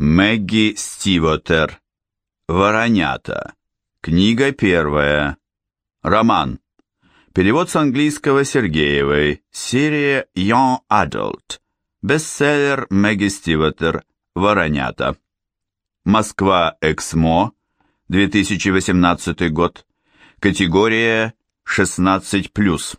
Мэгги Стивотер. Воронята. Книга первая. Роман. Перевод с английского Сергеевой. Серия Young Adult. Бестселлер Мэгги Стивотер. Воронята. Москва. Эксмо. 2018 год. Категория 16+.